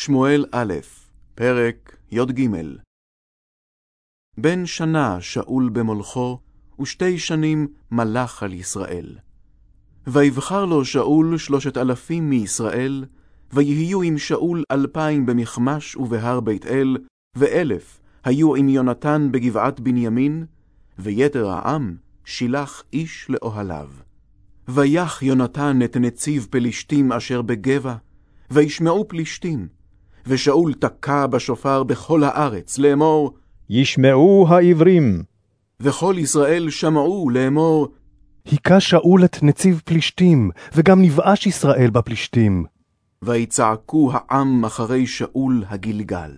שמואל א', פרק י"ג בן שנה שאול במולכו, ושתי שנים מלך על ישראל. ויבחר לו שאול שלושת אלפים מישראל, ויהיו עם שאול אלפיים במכמש ובהר בית אל, ואלף היו עם יונתן בגבעת בנימין, ויתר העם שילח איש לאוהליו. ויח יונתן את נציב פלישתים אשר בגבע, וישמעו פלישתים, ושאול תקע בשופר בכל הארץ, לאמור, ישמעו העברים. וכל ישראל שמעו לאמור, היכה שאול את נציב פלישתים, וגם נבאש ישראל בפלישתים. ויצעקו העם אחרי שאול הגלגל.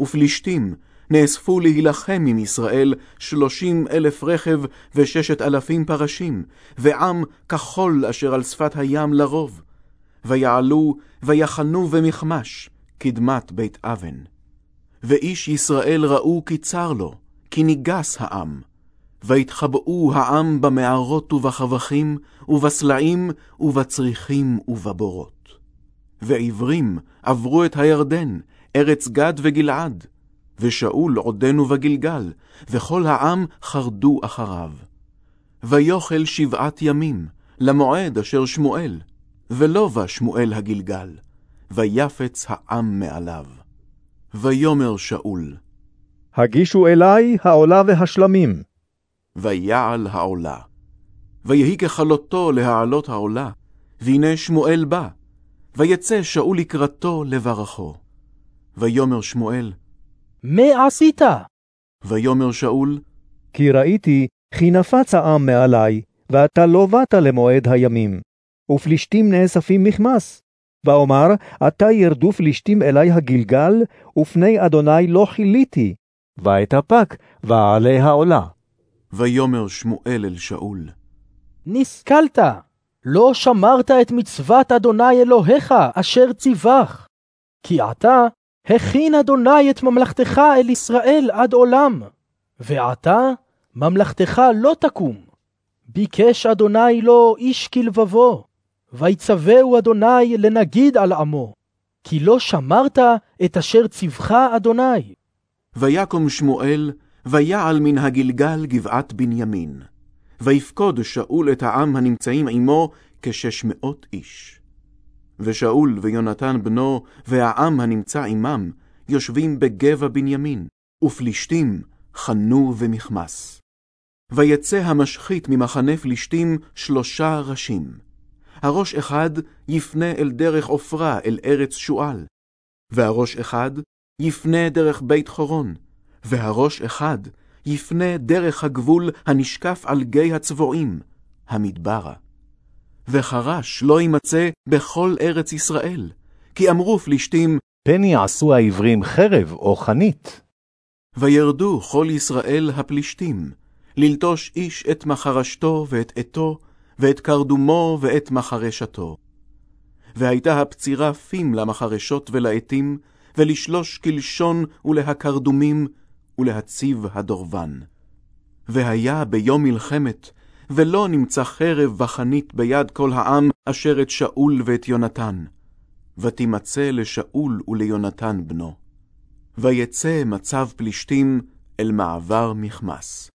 ופלישתים נאספו להילחם עם ישראל שלושים אלף רכב וששת אלפים פרשים, ועם כחול אשר על שפת הים לרוב. ויעלו ויחנו במכמש, קדמת בית אבן. ואיש ישראל ראו כי צר לו, כי ניגס העם. ויתחבאו העם במערות ובחבכים, ובסלעים, ובצריחים ובבורות. ועברים עברו את הירדן, ארץ גד וגלעד, ושאול עודנו בגלגל, וכל העם חרדו אחריו. ויאכל שבעת ימים, למועד אשר שמואל, ולא בא שמואל הגלגל, ויפץ העם מעליו. ויאמר שאול, הגישו אלי העולה והשלמים. ויעל העולה. ויהי ככלותו להעלות העולה, והנה שמואל בא, ויצא שאול לקראתו לברכו. ויאמר שמואל, מה עשית? ויאמר שאול, כי ראיתי כי נפץ העם מעלי, ואתה לא באת למועד הימים. ופלישתים נאספים מכמס. ואומר, עתה ירדו פלישתים אלי הגלגל, ופני אדוני לא כיליתי. ואתאפק, ואעלה העולה. ויאמר שמואל אל שאול, נסכלת, לא שמרת את מצוות אדוני אלוהיך אשר ציווך. כי עתה הכין אדוני את ממלכתך אל ישראל עד עולם, ועתה ממלכתך לא תקום. ביקש אדוני לו איש כלבבו, ויצווהו אדוני לנגיד על עמו, כי לא שמרת את אשר ציווך אדוני. ויקום שמואל, ויעל מן הגלגל גבעת בנימין. ויפקוד שאול את העם הנמצאים עמו כשש מאות איש. ושאול ויונתן בנו והעם הנמצא עמם יושבים בגבע בנימין, ופלישתים חנו ומכמס. ויצא המשחית ממחנה פלישתים שלושה ראשים. הראש אחד יפנה אל דרך עופרה אל ארץ שועל, והראש אחד יפנה דרך בית חורון, והראש אחד יפנה דרך הגבול הנשקף על גיא הצבועים, המדברה. וחרש לא יימצא בכל ארץ ישראל, כי אמרו פלישתים, פן יעשו העברים חרב או חנית. וירדו כל ישראל הפלישתים, ללטוש איש את מחרשתו ואת עתו, ואת קרדומו ואת מחרשתו. והייתה הפצירה פים למחרשות ולעתים, ולשלוש כלשון ולהקרדומים, ולהציב הדורבן. והיה ביום מלחמת, ולא נמצא חרב וחנית ביד כל העם אשר את שאול ואת יונתן. ותימצא לשאול וליונתן בנו. ויצא מצב פלישתים אל מעבר מכמס.